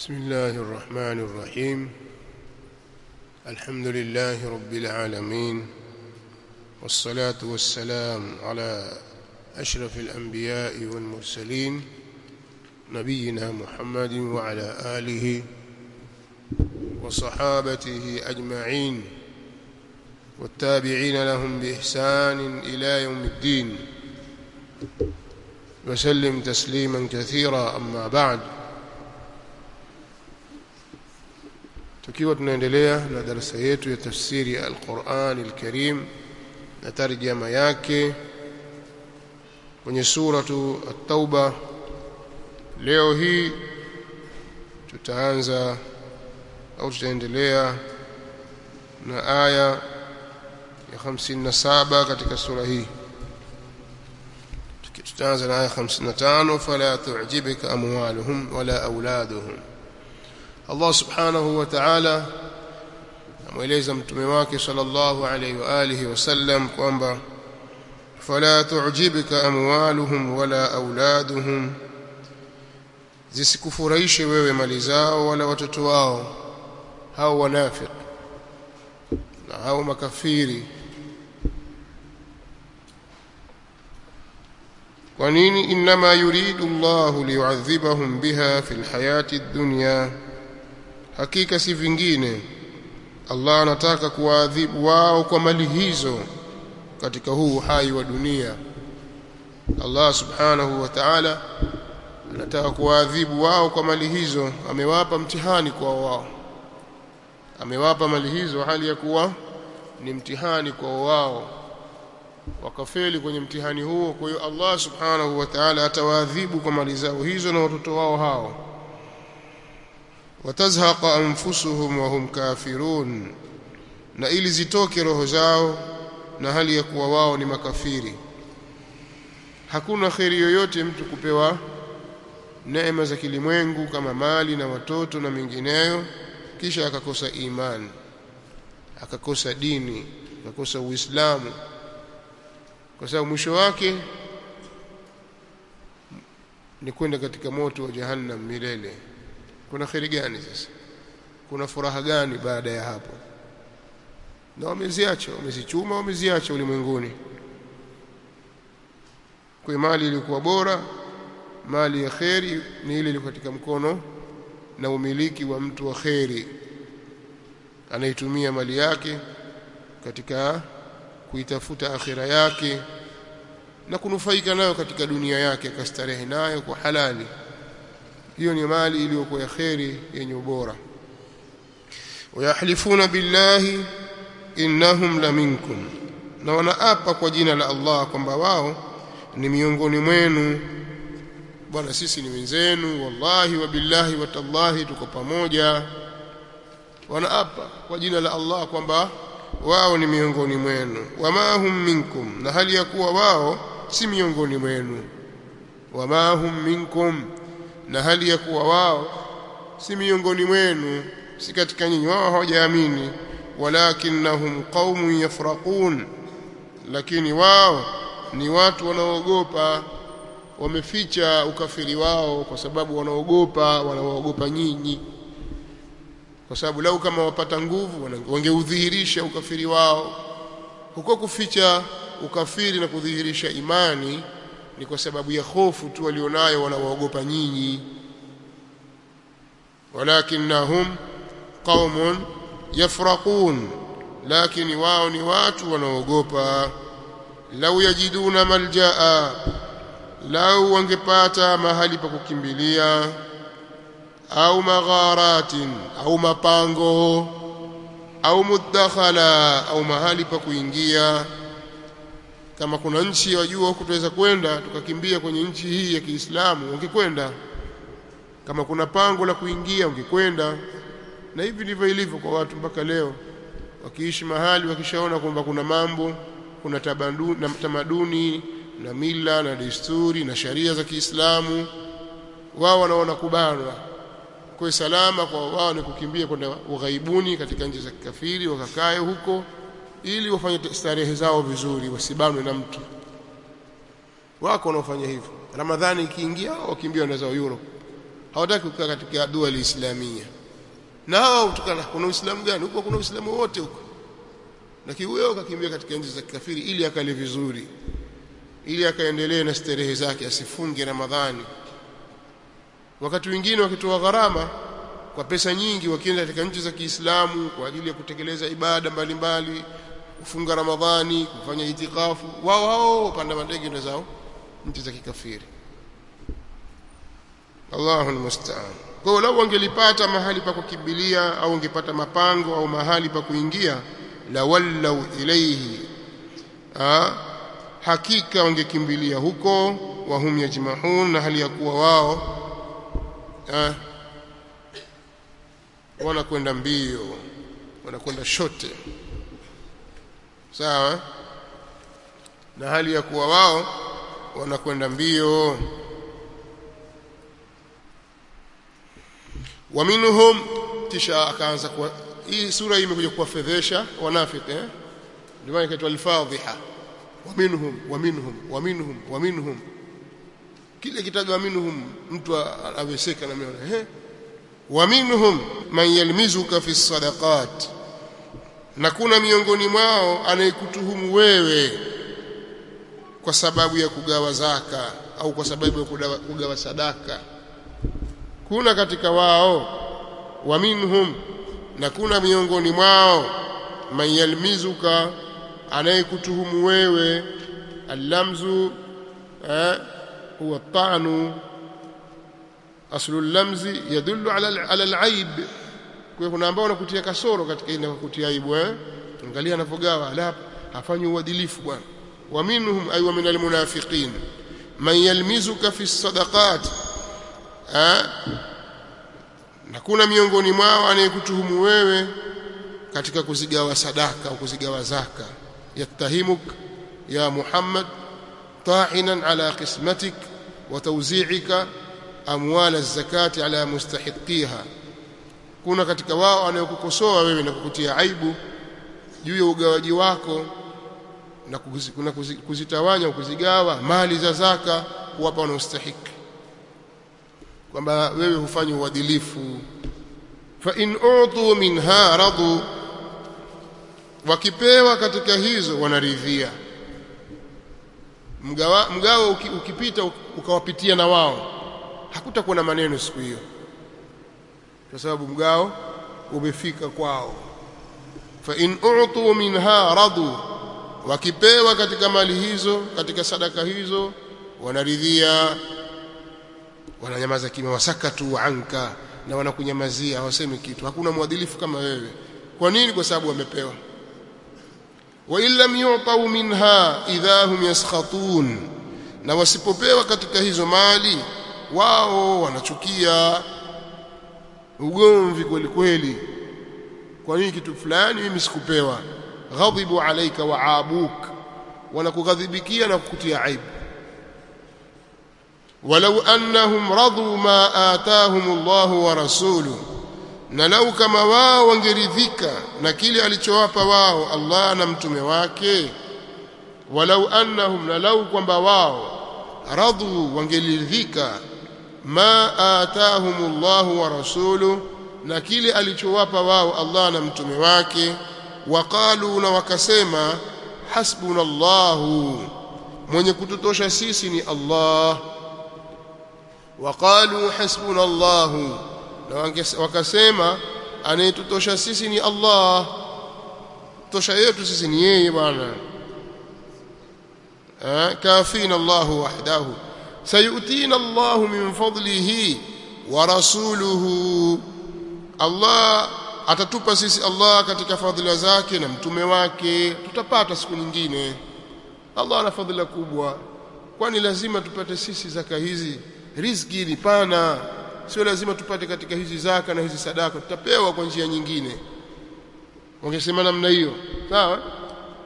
بسم الله الرحمن الرحيم. الحمد لله رب العالمين والصلاة والسلام على أشرف الأنبياء والمرسلين نبينا محمد وعلى آله وصحابته أجمعين والتابعين لهم بإحسان إلى يوم الدين. وسلم تسليما كثيرا أما بعد. Tukiwa tunaendelea na darasa yetu ya tafsiri ya Al-Qur'an Al-Karim na tarjama yake kwenye suratu At-Tauba leo hii tutaanza au tutaendelea na aya ya 57 katika sura hii. Tutaanza na aya 55 fala tu'jibka amwaluhum wala auladuhum Allah subhanahu wa ta'ala amweleza mtume wake sallallahu alayhi wa alihi wasallam kwamba fala tu'jibka amwaluhum wala auladuhum zisikufurahishe wewe mali zao wala watoto wao hao wanafiki na hao makafiri kwa nini inma yuridu Allah liyu'adhibahum biha fil hayati ad-dunya hakika si vingine. Allah anataka kuwaadhibu wao kwa mali hizo katika huu uhai wa dunia. Allah subhanahu wa ta'ala anataka kuwaadhibu wao kwa mali hizo. Amewapa mtihani kwa wao. Amewapa mali hizo hali ya kuwa ni mtihani kwa wao. Wakafeli kwenye mtihani huo kwa hiyo Allah subhanahu wa ta'ala atawaadhibu kwa mali zao hizo na watoto wao hao watazhaqa anfusuhum wa hum kafirun. Na ili zitoke roho zao na hali ya kuwa wao ni makafiri. Hakuna kheri yoyote mtu kupewa neema za kilimwengu kama mali na watoto na mengineyo kisha akakosa imani akakosa dini akakosa uislamu. Kwa sababu mwisho wake ni kwenda katika moto wa jahannam milele kuna kheri gani sasa? Kuna furaha gani baada ya hapo? Na wameziacha wamezichuma wameziacha ulimwenguni. Kwa mali ilikuwa bora mali ya kheri ni ile iliyo katika mkono na umiliki wa mtu wa kheri. Anaitumia mali yake katika kuitafuta akhira yake na kunufaika nayo katika dunia yake akastarehe nayo kwa halali hiyo ni mali iliyokuwa ya kheri yenye ubora. Wayahlifuna billahi innahum la minkum. Na wanaapa kwa jina la Allah kwamba wao ni miongoni mwenu. Bwana sisi ni wenzenu. Wallahi wa billahi wa tallahi tuko pamoja. Wanaapa kwa jina la Allah kwamba wao ni miongoni mwenu. Wama hum minkum. Na hali ya kuwa wao si miongoni mwenu. Wama hum minkum na hali ya kuwa wao si miongoni mwenu si katika nyinyi. Wao hawajaamini walakinnahum qaumun yafraqun lakini wao ni watu wanaoogopa wameficha ukafiri wao kwa sababu wanaogopa wanaoogopa nyinyi. Kwa sababu lau kama wapata nguvu wangeudhihirisha ukafiri wao. Huko kuficha ukafiri na kudhihirisha imani ni kwa sababu ya hofu tu walionayo wanaoogopa nyinyi. Walakinnahum qaumun yafraqun lakini wao ni watu wanaogopa. Lau yajiduna maljaa lau wangepata mahali pa kukimbilia. Au magharatin au mapango au mudakhala au mahali pa kuingia kama kuna nchi wajua huko tuweza kwenda tukakimbia kwenye nchi hii ya Kiislamu ungekwenda. Kama kuna pango la kuingia ungekwenda. Na hivi ndivyo ilivyo kwa watu mpaka leo. Wakiishi mahali wakishaona kwamba kuna mambo kuna na tamaduni na mila na desturi na sharia za Kiislamu wao wanaona kubanwa. Kwa salama kwa wao ni kukimbia kwenda ughaibuni katika nchi za kikafiri wakakae huko ili wafanye starehe zao vizuri wasibanwe na mtu. Wako wanaofanya hivyo. Ramadhani ikiingia wakimbia wanaweza zao Europe. Hawataki kukaa katika dua islamia. Na utukana kuna uislamu gani? Huko kuna uislamu wote huko? Lakini huyo akakimbia katika nchi za kikafiri ili akale vizuri. Ili akaendelee na starehe zake asifunge ramadhani. Wakati wengine wakitoa gharama kwa pesa nyingi wakienda katika nchi za Kiislamu kwa ajili ya kutekeleza ibada mbalimbali kufunga ramadhani kufanya itikafu wao hao wapanda mandege zao nchi za kikafiri Allahu almusta'an kwa hiyo wangelipata mahali pa kukimbilia au ungepata mapango au mahali pa kuingia la wallau ilayhi ha? hakika wangekimbilia huko wahum yajmahun na hali ya kuwa wao ha? wanakwenda mbio wanakwenda shote sawa na hali ya kuwa wao wanakwenda mbio waminhum kisha akaanza kwa hii sura hii imekuja kuwafedhesha wanafiki eh ndio maana ikaitwa al-fadhiha waminhum waminhum waminhum waminhum kile kitajwa minhum mtu aweseka na mimi eh waminhum man yalmizuka fi sadaqat na kuna miongoni mwao anayekutuhumu wewe kwa sababu ya kugawa zaka au kwa sababu ya kugawa, kugawa sadaka. Kuna katika wao wa minhum na kuna miongoni mwao man yalmizuka anayekutuhumu wewe allamzu eh, huwa tanu aslu allamzi yadullu ala alaib alaib kwa kuna ambao wanakutia kasoro katika ile kukutia aibu eh? Angalia anapogawa la afanye uadilifu bwana. Wa minhum ay wa minal almunafiqin man yalmizuka fi sadaqat na kuna miongoni mwao anayekutuhumu wewe katika kuzigawa sadaka au kuzigawa zaka. Yattahimuk ya Muhammad ta'inan ala qismatik wa tawzi'ika amwal az-zakati ala mustahiqiha kuna katika wao anayokukosoa wewe na kukutia aibu juu ya ugawaji wako na kuzitawanya kuzigawa mali za zaka kuwapa wanaostahiki. Kwamba wewe hufanye uadilifu. Fa in utu minha radu wakipewa katika hizo wanaridhia. Mgawa mgawa ukipita ukawapitia na wao hakutakuwa na maneno siku hiyo kwa sababu mgao umefika kwao. Fa in utu minha radu wakipewa katika mali hizo katika sadaka hizo wanaridhia wananyamaza kimya wasakatu anka na wanakunyamazia hawasemi kitu. Hakuna mwadilifu kama wewe. Kwa nini? Kwa sababu wamepewa. Wa illam yu'tau minha idha hum yaskhatun na wasipopewa katika hizo mali wao wanachukia ugomvi kweli kweli. Kwa nini kitu fulani mimi sikupewa? Ghadhibu alaika wa aabuk wanakughadhibikia na kukutia aibu. Walau annahum radu ma atahum Allah wa rasulu na lau kama wao wangeridhika na kile alichowapa wao Allah na mtume wake. Walau annahum na lau kwamba wao radu wangeridhika ma atahum Allah wa rasuluhu na kile alichowapa wao Allah na mtume wake. Waqalu na wakasema hasbunallahu mwenye kututosha sisi ni Allah. Waqalu hasbunallahu na wakasema anayetutosha sisi ni Allah. Tosha yetu sisi ni yeye bwana. Kafina Allahu wahdahu sayutina Allahu min fadlihi wa rasuluhu. Allah atatupa sisi Allah katika fadhila zake na mtume wake. Tutapata siku nyingine. Allah ana fadhila kubwa. Kwani lazima tupate sisi zaka hizi. Riziki ni pana. Sio lazima tupate katika hizi zaka na hizi sadaka. Tutapewa kwa njia nyingine. Wangesema namna hiyo. Sawa?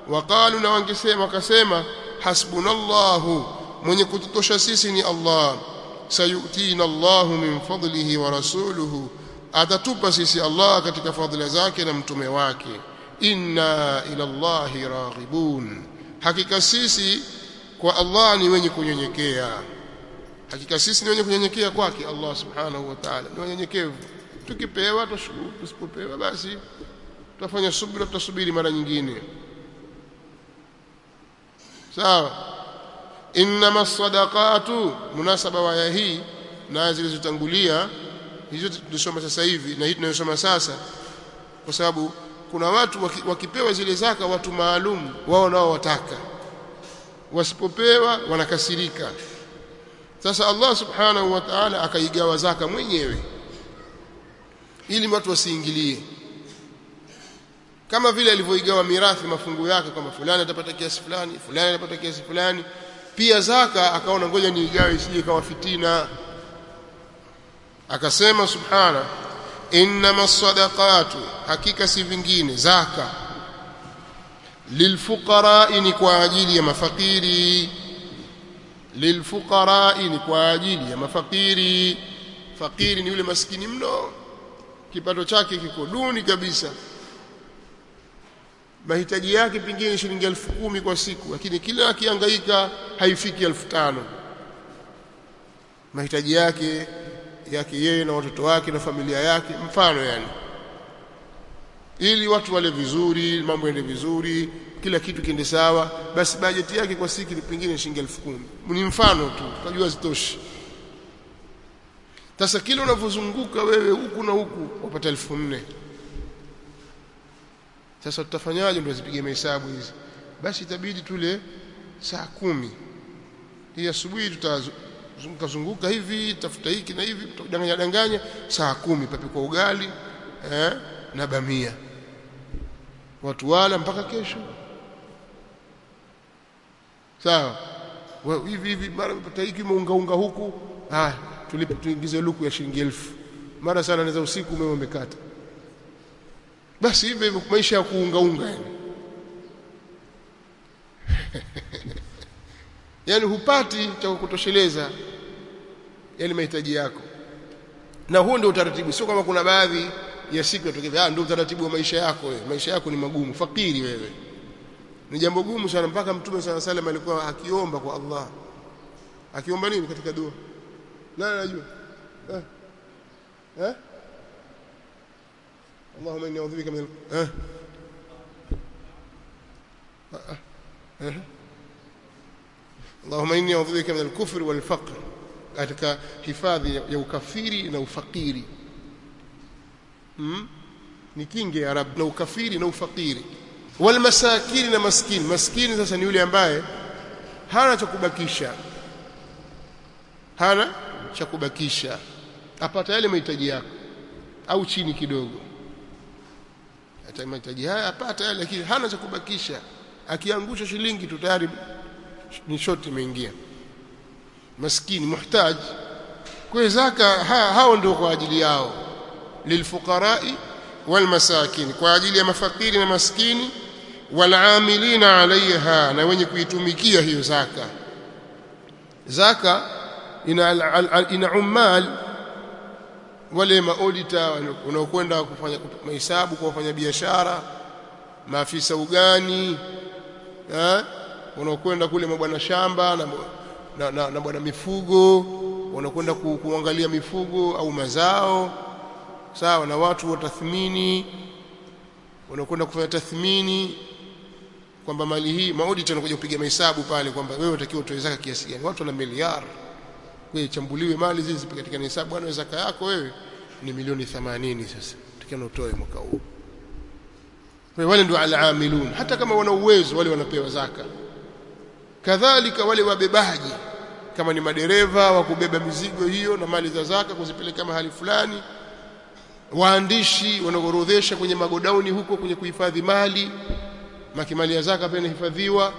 Waqalu na wangesema wakasema hasbunallahu mwenye kututosha sisi ni Allah. Sayutina Allahu min fadlihi wa rasuluhu. Atatupa sisi Allah katika fadhila zake na mtume wake. Inna ila Allahi raghibun. Hakika sisi kwa Allah ni wenye kunyenyekea. Hakika sisi ni wenye kunyenyekea kwake Allah subhanahu wa ta'ala. Ni wanyenyekevu. Tukipewa tushukuru. Tusipopewa basi tutafanya subira tutasubiri mara nyingine. Sawa inma sadaqatu munasaba wa aya hii na zilizotangulia hizo tulisoma sasa hivi na hii tunayosoma sasa kwa sababu kuna watu wakipewa zile zaka watu maalum wao nao wataka. Wasipopewa wanakasirika. Sasa Allah subhanahu wa ta'ala akaigawa zaka mwenyewe ili watu wasiingilie. Kama vile alivyoigawa mirathi mafungu yake kwamba fulani atapata kiasi fulani fulani atapata kiasi fulani pia zaka akaona ngoja niigawe isije kama fitina. Akasema subhana innama sadaqatu hakika si vingine zaka. Lilfuqara ni kwa ajili ya mafakiri. Lilfuqara ni kwa ajili ya mafakiri. Fakiri ni yule maskini mno. Kipato chake kiko duni kabisa mahitaji yake pengine shilingi elfu kumi kwa siku lakini kila akihangaika haifiki elfu tano. Mahitaji yake yake yeye na watoto wake na familia yake mfano yani. Ili watu wale vizuri mambo yaende vizuri kila kitu kiende sawa basi bajeti yake kwa siku pengine shilingi elfu kumi. Ni mfano tu tunajua zitoshi sasa kila unavyozunguka wewe huku na huku wapata elfu nne sasa tutafanyaje ndio zipige mahesabu hizi? Basi itabidi tule saa kumi. Hii asubuhi tutazunguka zunguka hivi tafuta hiki na hivi tutadanganya danganya saa kumi. Papi kwa ugali eh, na bamia. Watu wala mpaka kesho. Sawa. Hivi hivi mara mpata hiki unga huku. Ah tulipe tuingize luku ya shilingi elfu. Mara sana naweza usiku umeme umekata basi hivyo maisha ya kuungaunga yani yani hupati cha kukutosheleza yani mahitaji yako. Na huo ndio utaratibu sio kama kuna baadhi ya siku yatokea ah ndio utaratibu wa maisha yako wewe. Maisha yako ni magumu fakiri wewe. Ni jambo gumu sana mpaka mtume sana salam alikuwa akiomba kwa Allah. Akiomba nini katika dua? Nani anajua eh eh اللهم اني اعوذ بك من ها أه؟ اللهم اني اعوذ بك من الكفر والفقر katika hifadhi ya ukafiri na ufakiri hmm? ni kinge ya rab na ukafiri na ufakiri wal masakini na maskini maskini sasa ni yule ambaye hana cha kubakisha hana cha kubakisha apata yale mahitaji yako au chini kidogo hata mahitaji haya apata yale lakini hana cha kubakisha. Akiangusha shilingi tu tayari ni shoti imeingia. Maskini muhtaji kwa zaka ha, hao ndio kwa ajili yao. Lilfuqarai walmasakin kwa ajili ya mafakiri na maskini walamilina alaiha na wenye kuitumikia hiyo zaka. Zaka ina ina ummal wale maodita wanaokwenda kufanya mahesabu kwa wafanya biashara maafisa ugani eh wanaokwenda kule mabwana shamba na, na, na, na bwana mifugo wanakwenda ku, kuangalia mifugo au mazao sawa na watu wa tathmini wanakwenda kufanya tathmini kwamba mali hii maodita wanakuja kupiga mahesabu pale kwamba wewe unatakiwa utoe zaka kiasi gani. Watu wana miliari kwa chambuliwe mali zile katika hesabu bwana zaka yako wewe ni milioni 80 sasa tukiana utoe mwaka huu. Wewe wale ndio al-amilun hata kama wana uwezo wale wanapewa zaka. Kadhalika wale wabebaji kama ni madereva wa kubeba mizigo hiyo na mali za zaka kuzipeleka mahali fulani. Waandishi wanaorodhesha kwenye magodauni huko kwenye kuhifadhi mali makimali ya zaka pia inahifadhiwa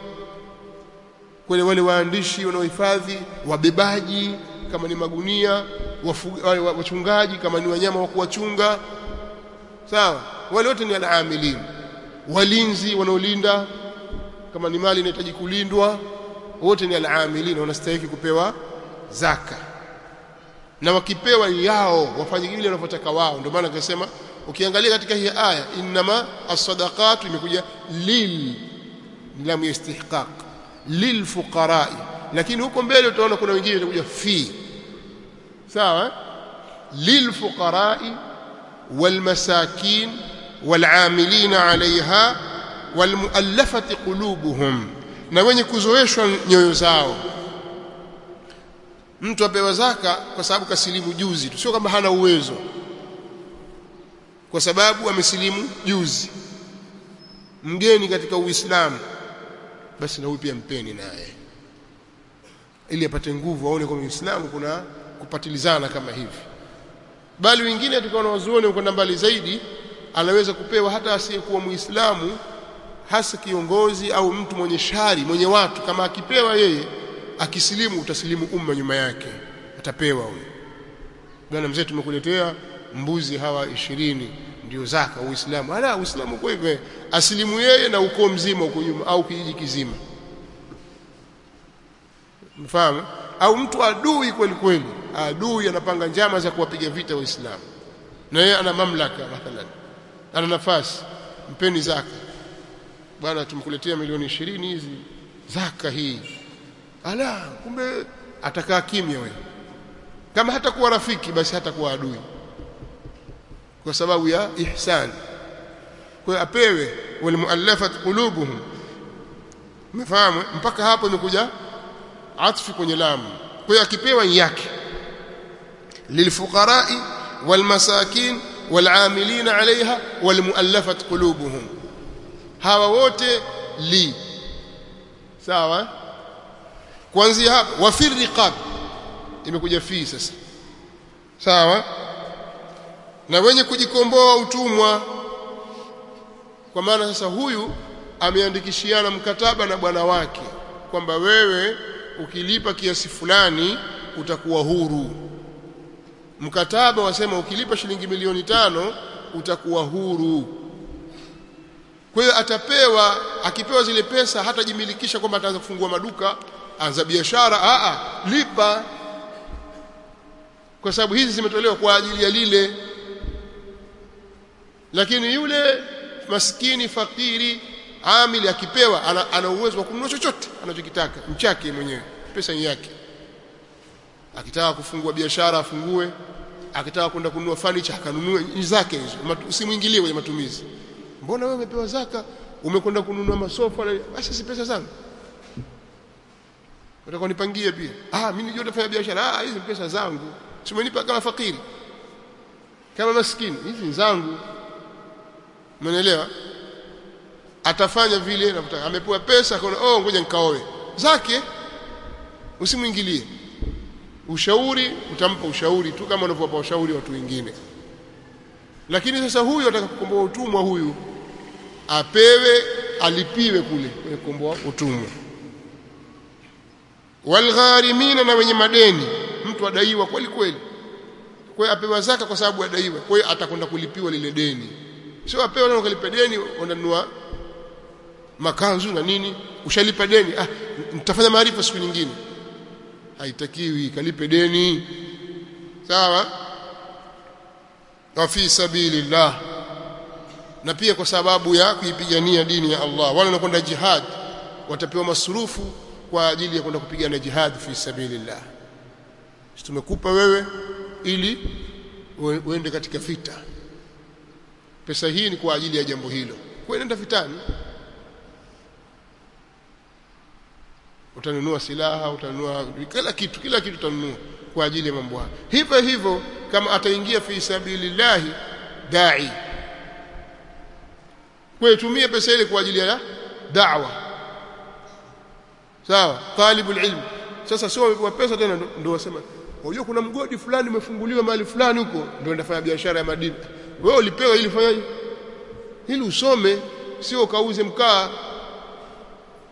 kule wale waandishi wanaohifadhi wabebaji kama ni magunia wachungaji kama ni wanyama wa kuwachunga. Sawa wale wote ni al-amilin. Walinzi wanaolinda kama ni mali inahitaji kulindwa wote ni al-amilin wanastahili kupewa zaka. Na wakipewa yao wafanye vile wanavyotaka wao. Ndio maana akasema ukiangalia katika hii aya inma as-sadaqatu imekuja lil lam istihqaq lilfuqarai. Lakini huko mbele utaona kuna wengine itakuja fi. Sawa eh? lilfuqarai walmasakin walamilina alaiha walmuallafati qulubuhum. Na wenye kuzoeshwa nyoyo zao. Mtu apewa zaka kwa sababu kasilimu juzi tu. Sio kama hana uwezo. Kwa sababu amesilimu juzi. Mgeni katika uislamu basi na huyu pia mpeni naye. Ili apate nguvu aone kwa uislamu kuna kupatilizana kama hivi. Bali wengine tukao na wazuoni kwenda mbali zaidi anaweza kupewa hata asiyekuwa muislamu hasa kiongozi au mtu mwenye shari mwenye watu. Kama akipewa yeye akisilimu utasilimu umma nyuma yake. Atapewa huyo bwana mzee tumekuletea mbuzi hawa ishirini ndio zaka uislamu. Ala uislamu. Kwa hivyo asilimu yeye na ukoo mzima uko nyuma au kijiji kizima. Mfahamu? Au mtu adui kweli kweli. Adui anapanga njama za kuwapiga vita waislamu. Na yeye ana mamlaka mathalan. Ana nafasi. Mpeni zaka. Bwana tumkuletea milioni ishirini hizi. Zaka hii. Ala kumbe atakaa kimya wewe. Kama hatakuwa rafiki basi hatakuwa adui kwa sababu ya ihsan. Kwa apewe walimuallafat qulubuhum. Mfahamu? Mpaka hapo imekuja atfu kwenye lamu. Kwa hiyo akipewa yake. Lilfuqara'i walmasakin walamilina alaiha walmuallafat qulubuhum. Hawa wote li. Sawa? Kuanzia hapo wafir riqab. Imekuja fi sasa. Sawa? Na wenye kujikomboa utumwa. Kwa maana sasa huyu ameandikishiana mkataba na bwana wake kwamba wewe ukilipa kiasi fulani utakuwa huru. Mkataba wasema ukilipa shilingi milioni tano utakuwa huru. Kwa hiyo atapewa akipewa zile pesa hatajimilikisha kwamba ataanza kufungua maduka anza biashara a a lipa. Kwa sababu hizi zimetolewa kwa ajili ya lile lakini yule maskini fakiri amili akipewa ana, ana uwezo wa kununua chochote anachokitaka. Mchake mwenyewe pesa yake. Akitaka kufungua biashara afungue akitaka kwenda kununua furniture akanunue zake hizo. Usimwingilie kwenye matumizi. Mbona wewe umepewa zaka umekwenda kununua masofa basi si pesa zangu? Utakuwa nipangie pia. Ah mimi nijua nafanya biashara. Ah hizi pesa zangu. Simenipa kama fakiri. Kama maskini. Hizi zangu umeelewa atafanya vile anataka amepewa pesa kwa oh ngoja nikaoe zake usimwingilie. Ushauri utampa ushauri tu kama unavyowapa ushauri watu wengine. Lakini sasa huyu ataka kukomboa utumwa huyu apewe alipiwe kule kwenye kukomboa utumwa. Walgharimina na wenye madeni mtu adaiwa kweli kweli. Kwa hiyo apewa zaka kwa sababu adaiwa. Kwa hiyo atakwenda kulipiwa lile deni sio apewa na ukalipa deni unanunua makanzu na nini. Ushalipa deni ah nitafanya maarifa siku nyingine. Haitakiwi kalipe deni. Sawa? Wa fi sabilillah. Na pia kwa sababu ya kuipigania dini ya Allah. Wale wanakwenda jihad watapewa masurufu kwa ajili ya kwenda kupigana jihad fi sabilillah. Tumekupa wewe ili uende katika vita pesa hii ni kwa ajili ya jambo hilo. Kwa nenda vitani. Utanunua silaha utanunua kila kitu kila kitu utanunua kwa ajili ya mambo haya hivyo hivyo kama ataingia fi sabilillahi dai. Kwa pesa ile kwa ajili ya da'wa. Sawa? Talibul ilm. Sasa sio wamepewa pesa tena ndio wasema unajua kuna mgodi fulani umefunguliwa mahali fulani huko ndio ndafanya biashara ya madini wewe ulipewa ili fanyaje ili usome sio ukauze mkaa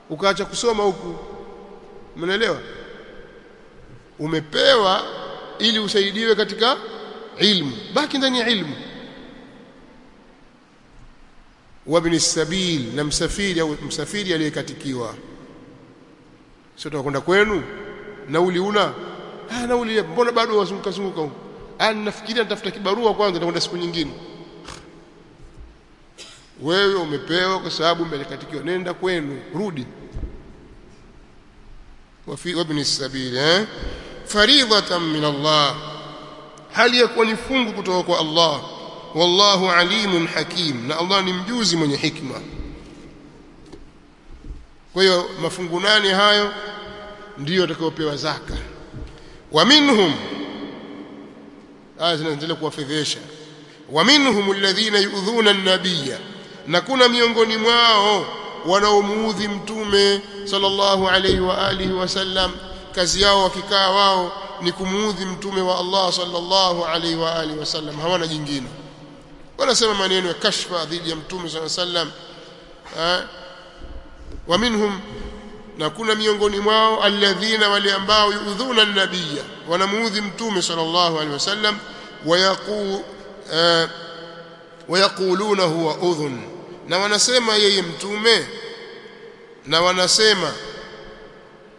ukaacha kusoma huku. Umeelewa? Umepewa ili usaidiwe katika ilmu. Baki ndani ya ilmu. Wabni sabil na msafiri au msafiri aliyekatikiwa. Sio tunakwenda kwenu? Nauli una? Ah nauli mbona bado wazunguka zunguka huko ani nafikiria nitafuta kibarua kwanza nitakwenda siku nyingine. Wewe umepewa kwa sababu umelikatikiwa nenda kwenu rudi. Wabni sabili eh? faridhatan min Allah. Hali ya kuwa ni fungu kutoka kwa Allah. Wallahu alimun hakim. Na Allah ni mjuzi mwenye hikma. Kwa hiyo mafungu nane hayo ndiyo atakayopewa zaka. Wa minhum aya zinaendelea kuwafedhesha wa minhum alladhina yu'dhuna an-nabiyya na kuna miongoni mwao wanaomuudhi mtume sallallahu alayhi wa alihi wasallam kazi yao wakikaa wao ni kumuudhi mtume wa Allah sallallahu alayhi wa alihi wasallam hawana jingine. Wanasema maneno ya kashfa dhidi ya mtume sallallahu alayhi wasallam wa minhum na kuna miongoni mwao alladhina wale ambao yuudhuna an-nabiyya wanamuudhi mtume sallallahu alaihi wasallam wayaqu wayaquluna huwa udhun. Na wanasema yeye mtume na wanasema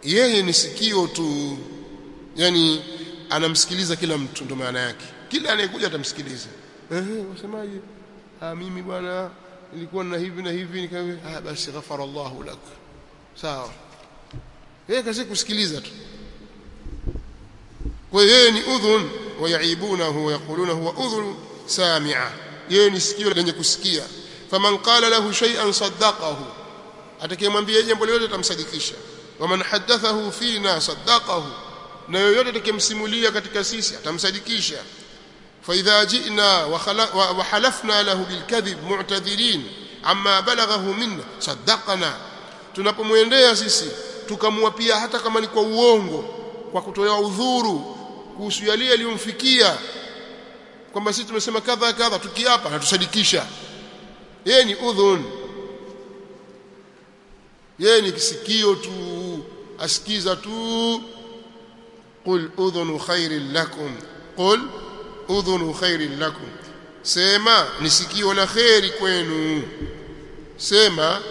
yeye ni sikio tu yani anamsikiliza kila mtu ndo maana yake. Kila anayekuja atamsikiliza. Wasemaje ah mimi bwana nilikuwa na hivi na hivi nikawe ah basi ghafara Allahu lak sawa yeye kazi kusikiliza tu kwa yeye ni udhun wayaibunahu wayaquluna huwa udhun sami'a yeye ni sikio lenye kusikia faman qala lahu shay'an saddaqahu atakayemwambia jambo lolote atamsadikisha waman hadathahu fina saddaqahu na yoyote atakayemsimulia katika sisi atamsadikisha فإذا جئنا وحلفنا له بالكذب معتذرين عما بلغه منا صدقنا tunapomwendea sisi tukamwapia hata kama ni kwa uongo kwa kutoa udhuru kuhusu yale aliyomfikia kwamba sisi tumesema kadha kadha tukiapa hatusadikisha yeye ni udhun. Yeye ni kisikio tu asikiza tu. Qul udhunu khairin lakum. Qul udhunu khairin lakum. Sema ni sikio la khairi kwenu. Sema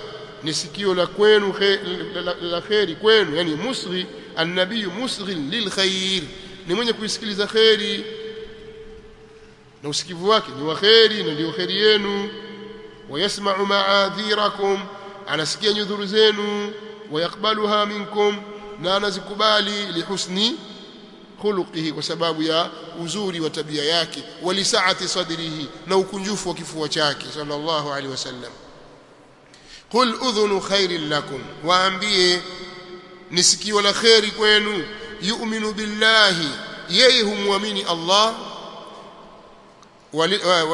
ni sikio la kwenu la kheri kwenu yani musghi annabiyu musghi lilkhair ni mwenye kuisikiliza kheri na usikivu wake ni wa kheri na ndio kheri yenu. Wayasma'u ma'adhirakum anasikia nyudhuru zenu. Wayakbaluha minkum na anazikubali lihusni khuluqihi kwa sababu ya uzuri wa tabia yake. Walisaati sadrihi na ukunjufu wa kifua chake sallallahu alaihi wasallam qul udhunu khairin lakum. Waambie ni sikio la khairi kwenu. Yu'minu billahi yeye humwamini Allah.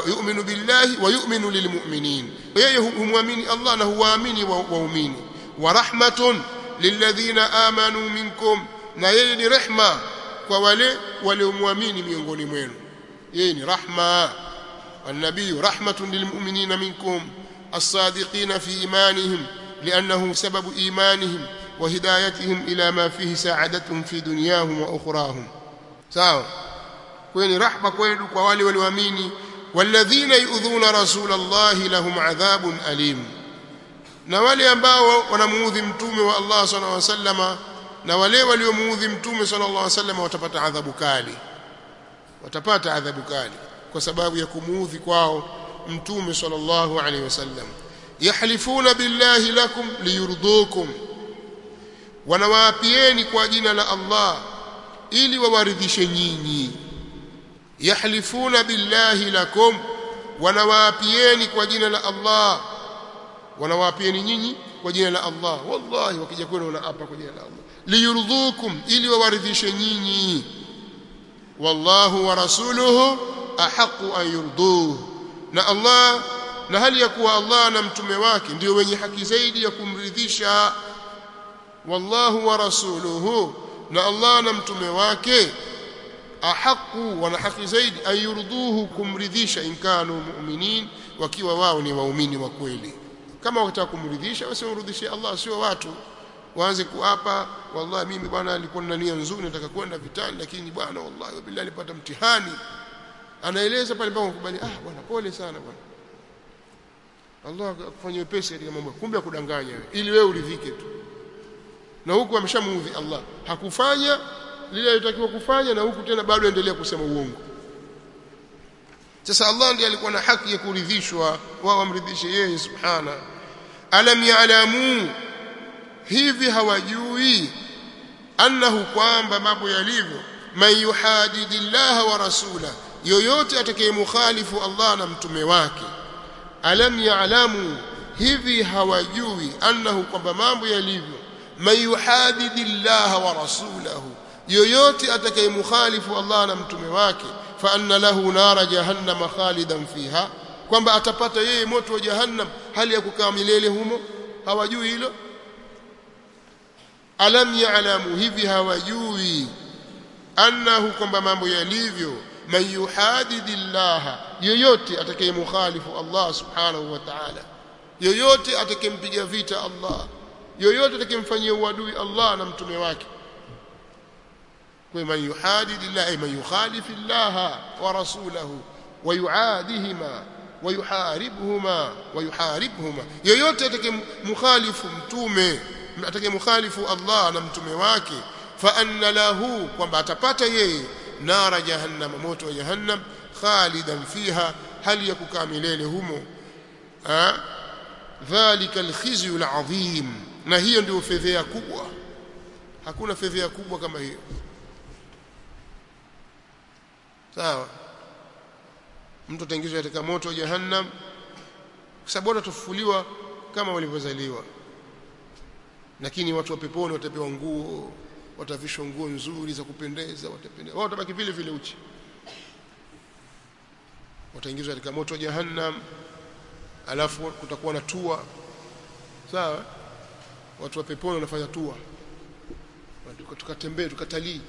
Yu'minu billahi wa yu'minu lilmu'minin. Yeye humwamini Allah na huwaamini waumini. Wa rahmatun lilladhina amanu minkum. Na yeye ni rehma kwa wale waliomwamini miongoni mwenu. Yeye ni rahma. An-nabiyyu rahmatun lilmu'minina minkum. الصادقين في إيمانهم لأنه سبب إيمانهم وهدايتهم إلى ما فيه سعادتهم في دنياهم وأخراهم سواء كوين رحمة كوين ووالي والوامين والذين يؤذون رسول الله لهم عذاب أليم na wale ambao wanamuudhi mtume wa Allah sallallahu alaihi wasallama na wale waliomuudhi mtume sallallahu alaihi wasallam watapata adhabu kali watapata adhabu kali kwa sababu ya kumuudhi kwao mtume sallallahu alaihi wasallam yahlifuna billahi lakum liyurdukum wanawaapieni kwa jina la Allah ili wawaridhishe nyinyi. Yahlifuna billahi lakum wanawaapieni kwa jina la Allah wanawaapieni nyinyi kwa jina la Allah. Wallahi wakija kwenu wanaapa kwa jina la Allah. Liyurdhukum ili wawaridhishe nyinyi. Wallahu wa rasuluhu ahaqu an yurduhu na Allah na hali ya kuwa Allah na mtume wake ndio wenye haki zaidi ya kumridhisha wallahu wa rasuluhu na Allah na mtume wake ahaqu wana haki zaidi ayurduhu yurduhu kumridhisha inkanu mu'minin wakiwa wao ni waumini wa kweli. Kama wakitaka kumridhisha basi wamrudishie Allah sio watu. Waanze kuapa wallahi mimi bwana nilikuwa na nia nzuri nataka kwenda vitani lakini bwana wallahi wabillahi nilipata mtihani anaeleza pale mpaka kukubali ah bwana pole sana bwana. Allah akufanyie wepesi katika mambo kumbe akudanganya ili wewe uridhike tu. Na huku ameshamuudhi Allah. Hakufanya lile alitakiwa kufanya na huku tena bado endelea kusema uongo. Sasa Allah ndiye alikuwa na haki ya kuridhishwa wao wamridhishe yeye subhana. Alam ya'lamu hivi hawajui annahu kwamba mambo yalivyo man yuhadidillaha wa rasula yoyote atakayemukhalifu Allah na mtume wake alam ya'lamu hivi hawajui annahu kwamba mambo yalivyo man yuhadidillaha wa rasulahu yoyote atakayemukhalifu Allah na mtume wake fa anna lahu nara jahannama khalidan fiha kwamba atapata yeye moto wa jahannam hali ya kukaa milele humo hawajui hilo? Alam ya'lamu hivi hawajui annahu kwamba mambo yalivyo man yuhadidillaha yoyote atakayemukhalifu Allah subhanahu wa ta'ala yoyote atakayempiga vita Allah yoyote atakayemfanyia uadui Allah na mtume wake. Kwa man yuhadidillaha ay man yukhalifu Allah wa rasulahu wa yuadihima wa yuharibuhuma wa yuharibhuma. Yoyote atakayemkhalifu mtume atakayemkhalifu Allah na mtume wake fa anna lahu kwamba atapata yeye nara jahannam moto wa jahannam khalidan fiha hali ya kukaa milele humo. Dhalika alkhizyu alazim na hiyo ndio fedhea kubwa. Hakuna fedhea kubwa kama hiyo. Sawa? Mtu ataingizwa katika moto wa jahannam kwa sababu watafufuliwa kama walivyozaliwa. Lakini watu wa peponi watapewa nguo watavishwa nguo nzuri za kupendeza watapendeza. Wao watabaki vile vile uchi. Wataingizwa katika moto wa jahannam. Alafu kutakuwa na tua. Sawa? Watu wa peponi wanafanya tua. Tukatembee tukatalii.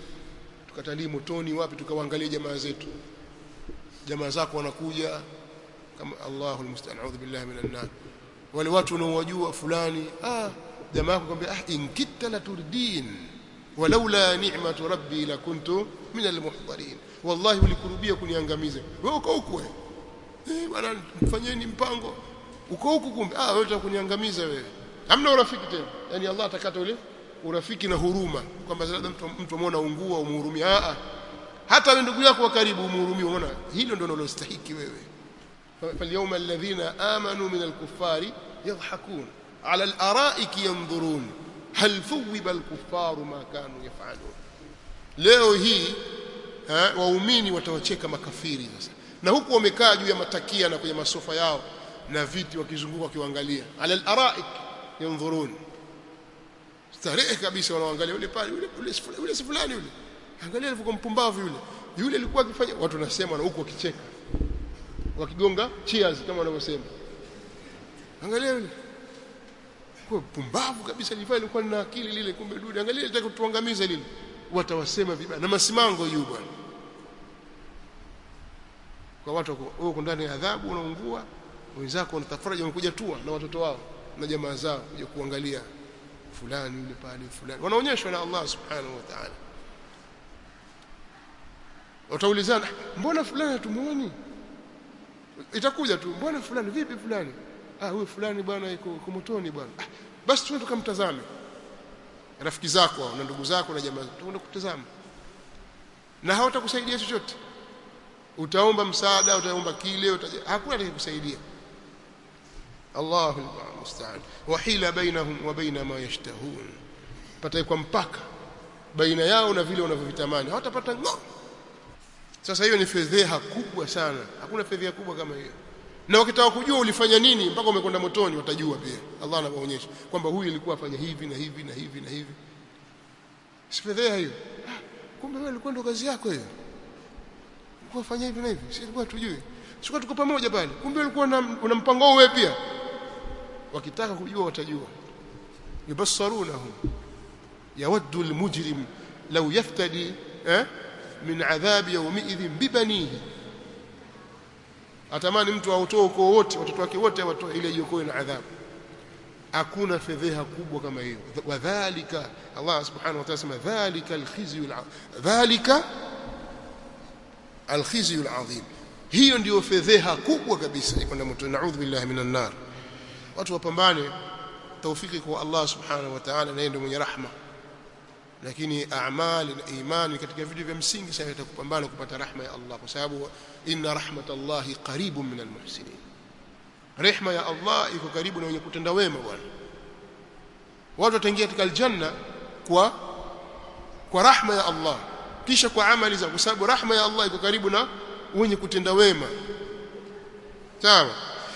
Tukatalii motoni wapi tukawaangalia jamaa zetu. Jamaa zako wanakuja kama Allahu almusta'an a'udhu billahi minan nar. Wale watu unaowajua fulani ah jamaa yako kwambia ah inkitta la turdin walaula ni'matu rabbi lakuntu min almuhdarin wallahi ulikurubia kuniangamiza wewe uko huko eh bwana mfanyeni mpango uko huko kumbe ah wewe utakuniangamiza wewe hamna urafiki tena yani Allah atakata ule urafiki na huruma kwamba labda mtu mtu ameona ungua umhurumia ah hata wewe ndugu yako wa karibu umhurumie unaona hilo ndio unalostahiki wewe فاليوم الذين آمنوا من الكفار يضحكون على الأرائك ينظرون hal thuwiba alkufaru ma kanu yafalun. Leo hii ha, waumini watawacheka makafiri sasa. Na huku wamekaa juu ya matakia na kwenye masofa yao na viti wakizunguka wakiwaangalia. Ala laraik yanzurun. Starehe kabisa wanaangalia yule pale yule yule si fulani yule. Angalia alivyokuwa mpumbavu yule. Yule alikuwa akifanya watu wanasema na huku wakicheka. Wakigonga cheers kama wanavyosema. Angalia yule kwa pumbavu kabisa lifaa ilikuwa na akili lile kumbe dude angalia litaka kutuangamiza lile watawasema vibaya. Na masimango juu bwana. Kwa watu wako ndani ya adhabu unaungua wenzako wanatafaraja wamekuja tua na watoto wao na jamaa zao kuja kuangalia fulani yule pale fulani. Wanaonyeshwa na Allah subhanahu wa ta'ala. Wataulizana mbona fulani hatumuoni itakuja tu mbona fulani vipi fulani ah huyu fulani bwana yuko kumotoni bwana. Ah, basi tuende tukamtazame. Rafiki zako na ndugu zako na jamaa tuende kutazama. Na hawatakusaidia chochote? Utaomba msaada utaomba kile hakuna atakayekusaidia. Allahu musta'an wa hila bainahum wa baina ma yashtahun. Pata kwa mpaka baina yao na vile wanavyovitamani. Hawatapata ngo. Sasa hiyo ni fedheha kubwa sana. Hakuna fedheha kubwa kama hiyo na wakitaka kujua ulifanya nini mpaka umekwenda motoni watajua pia. Allah anawaonyesha kwamba huyu ilikuwa afanya hivi na hivi na hivi na hivi. Si fedheha hiyo. Ah, kumbe wewe ulikuwa ndo kazi yako hiyo. Ulikuwa fanya hivi na hivi. Si ilikuwa tujui sikuwa tuko pamoja pale. Kumbe ulikuwa una mpango wewe pia. Wakitaka kujua watajua. Yubassarunahum yawaddu almujrim law yaftadi eh min adhabi yawmiidhin bibanihi atamani mtu autoe ukoo wote watoto wake wote watoe ile ajiokoe na adhabu. Hakuna fedheha kubwa kama hiyo. Wadhalika Allah subhanahu wa ta'ala sema dhalika alkhizyu dhalika alkhizyu alazim hiyo ndiyo fedheha kubwa kabisa kwenda mtu. Naudhu billahi minan nar. Watu wapambane tawfiki kwa Allah subhanahu wa ta'ala na ndio mwenye rahma. Lakini amali na imani katika vitu vya msingi sana itakupambana kupata rahma ya Allah. Kwa sababu inna rahmatallahi qaribun minal muhsinin. Rehma ya Allah iko karibu na wenye kutenda wema bwana. Watu wataingia katika aljanna kwa kwa rahma ya Allah. Kisha kwa amali za kwa sababu rahma ya Allah iko karibu na wenye kutenda wema. Sawa